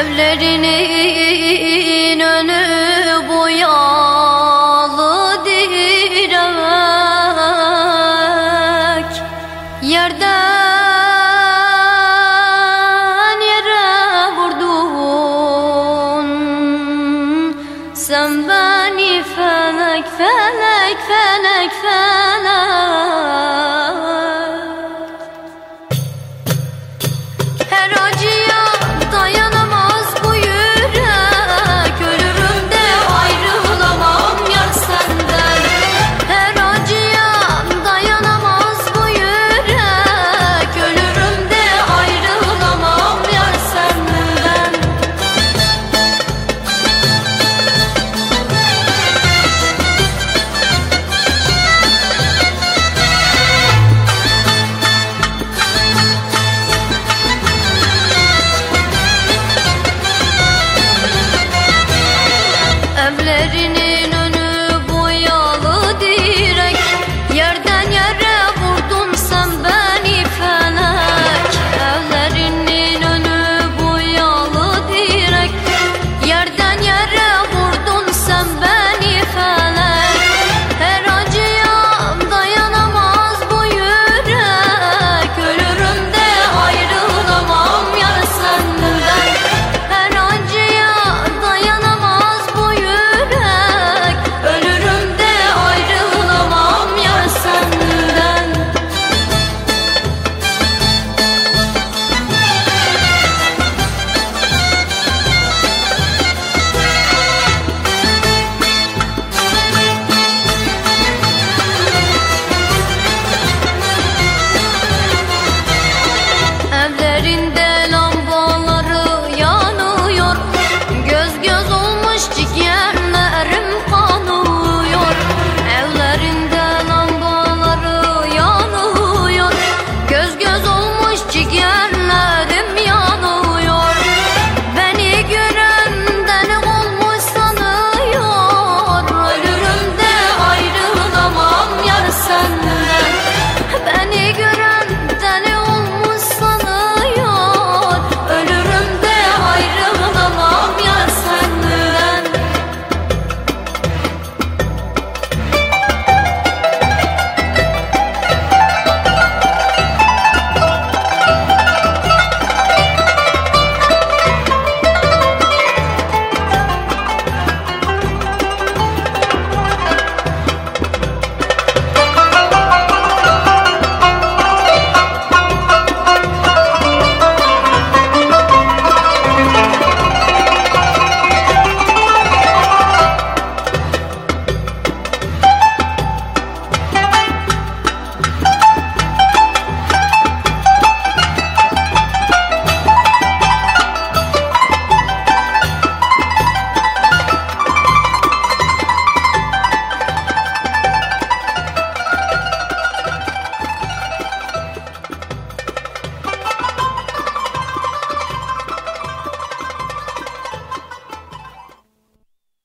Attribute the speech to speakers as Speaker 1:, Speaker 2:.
Speaker 1: Evlerinin önü boyalı direk. Yerden yere vurdun. Sen beni felek felek felek felek.